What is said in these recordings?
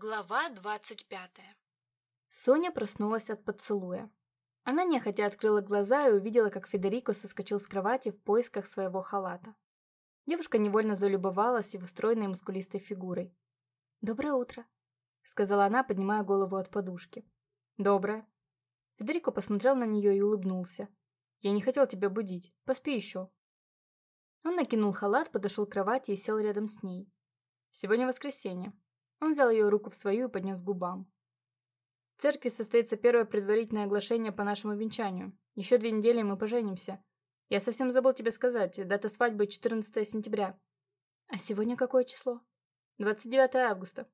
Глава двадцать пятая Соня проснулась от поцелуя. Она нехотя открыла глаза и увидела, как Федерико соскочил с кровати в поисках своего халата. Девушка невольно залюбовалась его стройной мускулистой фигурой. «Доброе утро», — сказала она, поднимая голову от подушки. «Доброе». Федерико посмотрел на нее и улыбнулся. «Я не хотел тебя будить. Поспи еще». Он накинул халат, подошел к кровати и сел рядом с ней. «Сегодня воскресенье. Он взял ее руку в свою и поднес к губам. В церкви состоится первое предварительное оглашение по нашему венчанию. Еще две недели, мы поженимся. Я совсем забыл тебе сказать, дата свадьбы 14 сентября. А сегодня какое число? 29 августа.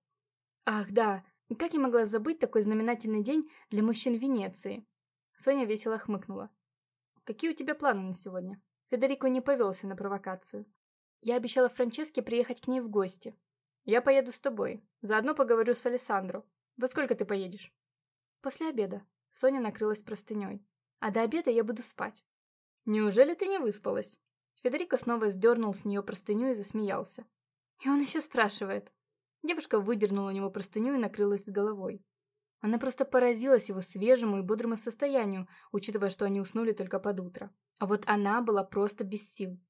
Ах, да, как я могла забыть такой знаменательный день для мужчин Венеции? Соня весело хмыкнула. Какие у тебя планы на сегодня? Федерико не повелся на провокацию. Я обещала Франческе приехать к ней в гости. Я поеду с тобой. Заодно поговорю с Алессандро. Во сколько ты поедешь? После обеда. Соня накрылась простыней. А до обеда я буду спать. Неужели ты не выспалась? Федерико снова сдернул с нее простыню и засмеялся. И он еще спрашивает. Девушка выдернула у него простыню и накрылась с головой. Она просто поразилась его свежему и бодрому состоянию, учитывая, что они уснули только под утро. А вот она была просто без сил.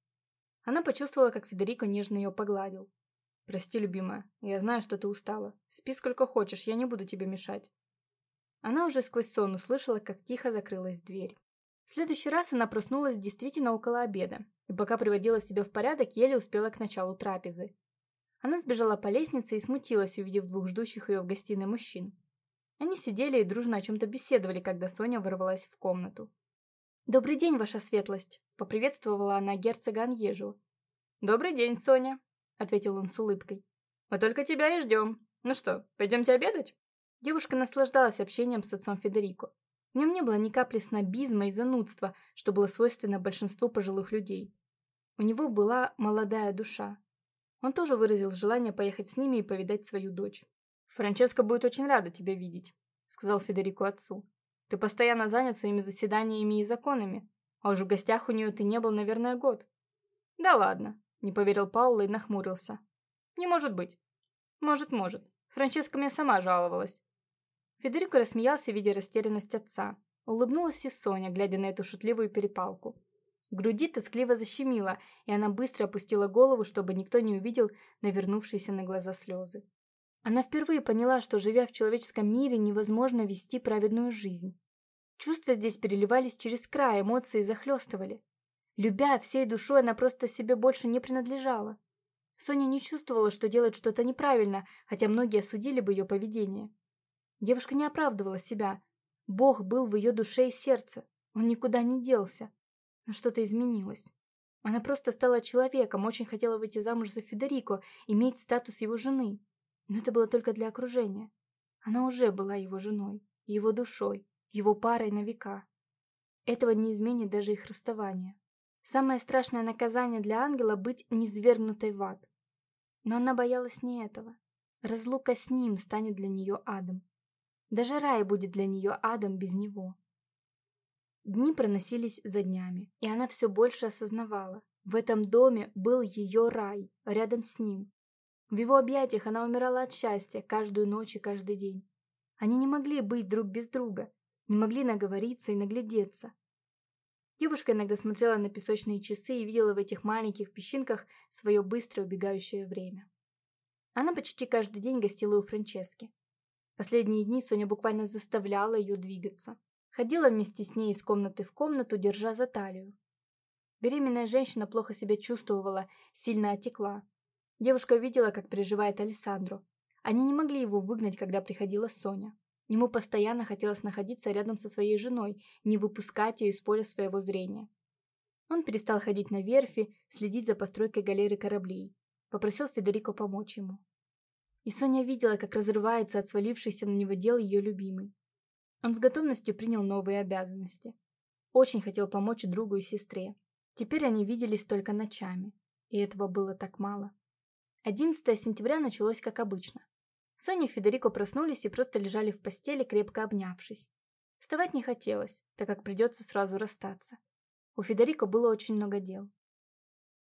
Она почувствовала, как Федерико нежно ее погладил. «Прости, любимая, я знаю, что ты устала. Спи сколько хочешь, я не буду тебе мешать». Она уже сквозь сон услышала, как тихо закрылась дверь. В следующий раз она проснулась действительно около обеда, и пока приводила себя в порядок, еле успела к началу трапезы. Она сбежала по лестнице и смутилась, увидев двух ждущих ее в гостиной мужчин. Они сидели и дружно о чем-то беседовали, когда Соня ворвалась в комнату. «Добрый день, ваша светлость!» — поприветствовала она герцога Аньежу. «Добрый день, Соня!» — ответил он с улыбкой. «Мы только тебя и ждем. Ну что, пойдемте обедать?» Девушка наслаждалась общением с отцом Федерико. В нем не было ни капли снобизма и занудства, что было свойственно большинству пожилых людей. У него была молодая душа. Он тоже выразил желание поехать с ними и повидать свою дочь. «Франческа будет очень рада тебя видеть», — сказал Федерико отцу. «Ты постоянно занят своими заседаниями и законами, а уж в гостях у нее ты не был, наверное, год». «Да ладно», не поверил Паула и нахмурился. «Не может быть». «Может, может. Франческа мне сама жаловалась». Федерико рассмеялся, видя растерянность отца. Улыбнулась и Соня, глядя на эту шутливую перепалку. Груди тоскливо защемило, и она быстро опустила голову, чтобы никто не увидел навернувшиеся на глаза слезы. Она впервые поняла, что, живя в человеческом мире, невозможно вести праведную жизнь. Чувства здесь переливались через край, эмоции захлестывали. Любя всей душой, она просто себе больше не принадлежала. Соня не чувствовала, что делает что-то неправильно, хотя многие осудили бы ее поведение. Девушка не оправдывала себя. Бог был в ее душе и сердце. Он никуда не делся. Но что-то изменилось. Она просто стала человеком, очень хотела выйти замуж за Федерико, иметь статус его жены. Но это было только для окружения. Она уже была его женой, его душой, его парой на века. Этого не изменит даже их расставание. Самое страшное наказание для ангела — быть низвергнутой в ад. Но она боялась не этого. Разлука с ним станет для нее адом. Даже рай будет для нее адом без него. Дни проносились за днями, и она все больше осознавала. В этом доме был ее рай, рядом с ним. В его объятиях она умирала от счастья каждую ночь и каждый день. Они не могли быть друг без друга, не могли наговориться и наглядеться. Девушка иногда смотрела на песочные часы и видела в этих маленьких песчинках свое быстро убегающее время. Она почти каждый день гостила у Франчески. Последние дни Соня буквально заставляла ее двигаться. Ходила вместе с ней из комнаты в комнату, держа за талию. Беременная женщина плохо себя чувствовала, сильно отекла. Девушка видела, как переживает Александру. Они не могли его выгнать, когда приходила Соня. Ему постоянно хотелось находиться рядом со своей женой, не выпускать ее из поля своего зрения. Он перестал ходить на верфи, следить за постройкой галеры кораблей. Попросил Федерико помочь ему. И Соня видела, как разрывается от свалившейся на него дел ее любимый. Он с готовностью принял новые обязанности. Очень хотел помочь другу и сестре. Теперь они виделись только ночами. И этого было так мало. 11 сентября началось как обычно. Соня и Федерико проснулись и просто лежали в постели, крепко обнявшись. Вставать не хотелось, так как придется сразу расстаться. У Федерико было очень много дел.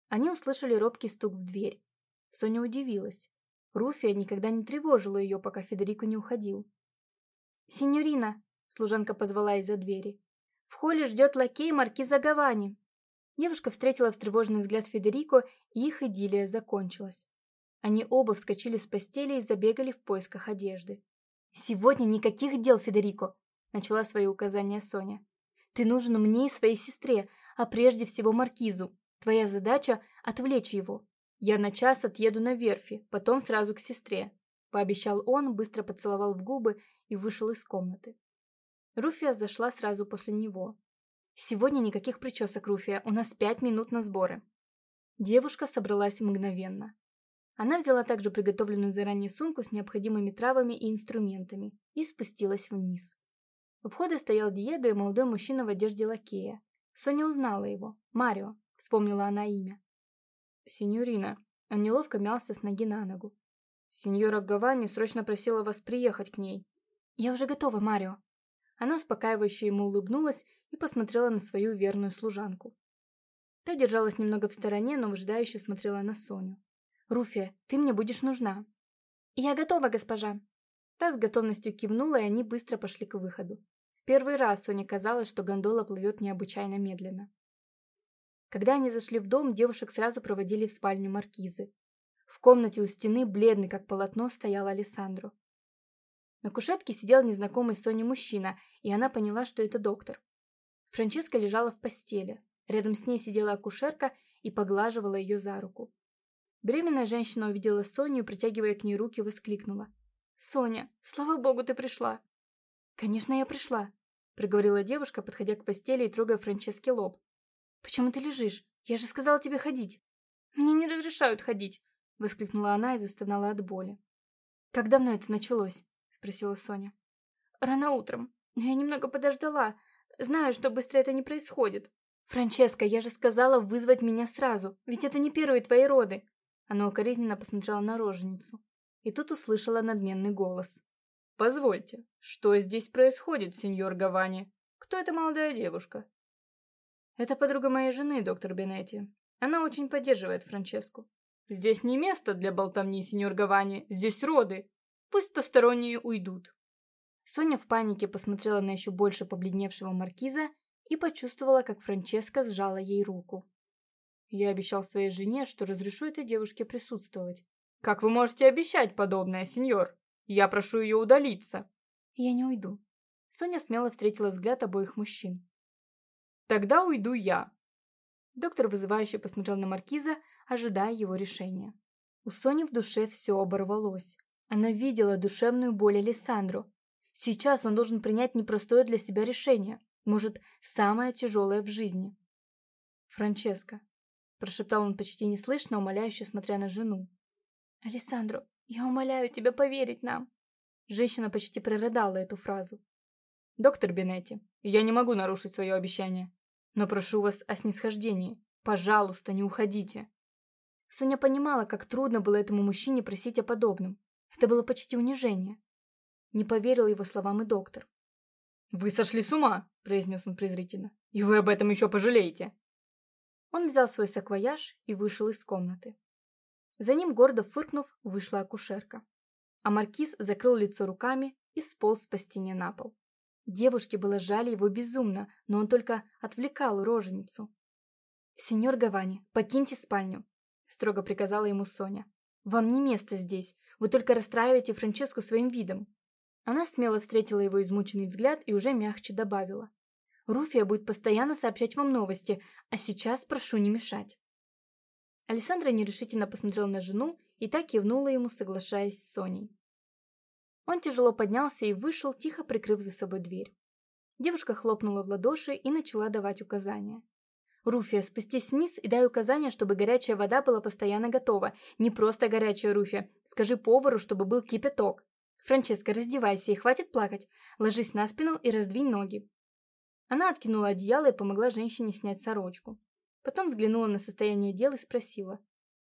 Они услышали робкий стук в дверь. Соня удивилась. Руфия никогда не тревожила ее, пока Федерико не уходил. «Синьорина!» — служанка позвала из-за двери. «В холле ждет лакей маркиза Гавани». Девушка встретила встревоженный взгляд Федерико, и их идиллия закончилась. Они оба вскочили с постели и забегали в поисках одежды. «Сегодня никаких дел, Федерико!» — начала свои указания Соня. «Ты нужен мне и своей сестре, а прежде всего Маркизу. Твоя задача — отвлечь его. Я на час отъеду на верфи, потом сразу к сестре», — пообещал он, быстро поцеловал в губы и вышел из комнаты. Руфия зашла сразу после него. «Сегодня никаких причесок, Руфия, у нас пять минут на сборы». Девушка собралась мгновенно. Она взяла также приготовленную заранее сумку с необходимыми травами и инструментами и спустилась вниз. У входа стоял Диего и молодой мужчина в одежде лакея. Соня узнала его. Марио. Вспомнила она имя. «Синьорина». Он неловко мялся с ноги на ногу. «Синьора Гавани срочно просила вас приехать к ней». «Я уже готова, Марио». Она успокаивающе ему улыбнулась и посмотрела на свою верную служанку. Та держалась немного в стороне, но выжидающе смотрела на Соню. «Руфия, ты мне будешь нужна». «Я готова, госпожа». Та с готовностью кивнула, и они быстро пошли к выходу. В первый раз Соне казалось, что гондола плывет необычайно медленно. Когда они зашли в дом, девушек сразу проводили в спальню маркизы. В комнате у стены, бледный как полотно, стоял Алессандро. На кушетке сидел незнакомый Соне мужчина, и она поняла, что это доктор. Франческа лежала в постели. Рядом с ней сидела акушерка и поглаживала ее за руку. Беременная женщина увидела Соню и, притягивая к ней руки, воскликнула. «Соня, слава богу, ты пришла!» «Конечно, я пришла», — проговорила девушка, подходя к постели и трогая Франческе лоб. «Почему ты лежишь? Я же сказала тебе ходить!» «Мне не разрешают ходить!» — воскликнула она и застонала от боли. «Как давно это началось?» — спросила Соня. «Рано утром. Но я немного подождала. Знаю, что быстро это не происходит. Франческа, я же сказала вызвать меня сразу, ведь это не первые твои роды. Она укоризненно посмотрела на роженицу. И тут услышала надменный голос. «Позвольте, что здесь происходит, сеньор Гавани? Кто эта молодая девушка?» «Это подруга моей жены, доктор Бенетти. Она очень поддерживает Франческу. Здесь не место для болтовни, сеньор Гавани, здесь роды. Пусть посторонние уйдут». Соня в панике посмотрела на еще больше побледневшего маркиза и почувствовала, как Франческа сжала ей руку. Я обещал своей жене, что разрешу этой девушке присутствовать. Как вы можете обещать подобное, сеньор? Я прошу ее удалиться. Я не уйду. Соня смело встретила взгляд обоих мужчин. Тогда уйду я. Доктор вызывающе посмотрел на маркиза, ожидая его решения. У Сони в душе все оборвалось. Она видела душевную боль Александру. Сейчас он должен принять непростое для себя решение, может, самое тяжелое в жизни. Франческа, Прошептал он почти неслышно, умоляюще смотря на жену. «Алессандро, я умоляю тебя поверить нам!» Женщина почти прорыдала эту фразу. «Доктор Бенетти, я не могу нарушить свое обещание, но прошу вас о снисхождении. Пожалуйста, не уходите!» Соня понимала, как трудно было этому мужчине просить о подобном. Это было почти унижение. Не поверил его словам и доктор. «Вы сошли с ума!» – произнес он презрительно. «И вы об этом еще пожалеете!» Он взял свой саквояж и вышел из комнаты. За ним, гордо фыркнув, вышла акушерка. А маркиз закрыл лицо руками и сполз по стене на пол. Девушке было жаль его безумно, но он только отвлекал роженицу. «Сеньор Гавани, покиньте спальню», — строго приказала ему Соня. «Вам не место здесь, вы только расстраиваете Франческу своим видом». Она смело встретила его измученный взгляд и уже мягче добавила. Руфия будет постоянно сообщать вам новости, а сейчас прошу не мешать». Александра нерешительно посмотрела на жену и так кивнула ему, соглашаясь с Соней. Он тяжело поднялся и вышел, тихо прикрыв за собой дверь. Девушка хлопнула в ладоши и начала давать указания. «Руфия, спустись вниз и дай указания, чтобы горячая вода была постоянно готова. Не просто горячая, Руфия. Скажи повару, чтобы был кипяток. Франческа, раздевайся и хватит плакать. Ложись на спину и раздвинь ноги. Она откинула одеяло и помогла женщине снять сорочку. Потом взглянула на состояние дел и спросила.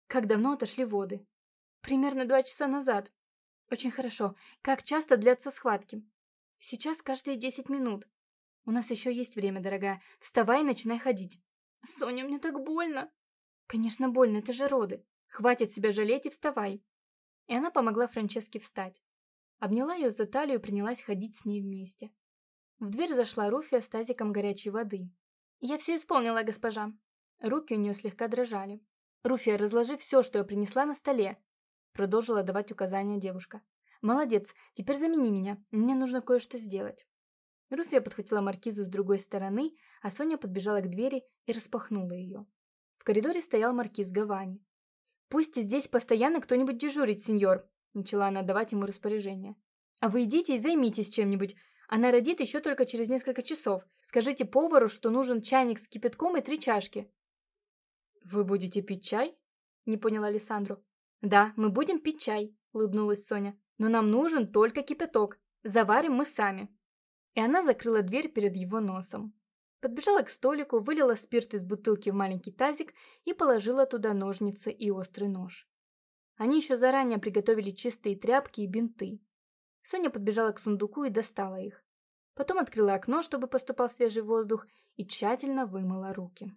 «Как давно отошли воды?» «Примерно два часа назад». «Очень хорошо. Как часто длятся схватки?» «Сейчас каждые десять минут». «У нас еще есть время, дорогая. Вставай и начинай ходить». «Соня, мне так больно». «Конечно больно, это же роды. Хватит себя жалеть и вставай». и она помогла Франческе встать. Обняла ее за талию и принялась ходить с ней вместе. В дверь зашла Руфия с тазиком горячей воды. «Я все исполнила, госпожа». Руки у нее слегка дрожали. «Руфия, разложи все, что я принесла на столе», продолжила давать указания девушка. «Молодец, теперь замени меня, мне нужно кое-что сделать». Руфия подхватила маркизу с другой стороны, а Соня подбежала к двери и распахнула ее. В коридоре стоял маркиз Гавани. «Пусть здесь постоянно кто-нибудь дежурит, сеньор», начала она давать ему распоряжение. «А вы идите и займитесь чем-нибудь. Она родит еще только через несколько часов. Скажите повару, что нужен чайник с кипятком и три чашки». «Вы будете пить чай?» не понял Александру. «Да, мы будем пить чай», улыбнулась Соня. «Но нам нужен только кипяток. Заварим мы сами». И она закрыла дверь перед его носом. Подбежала к столику, вылила спирт из бутылки в маленький тазик и положила туда ножницы и острый нож. Они еще заранее приготовили чистые тряпки и бинты. Соня подбежала к сундуку и достала их. Потом открыла окно, чтобы поступал свежий воздух, и тщательно вымыла руки.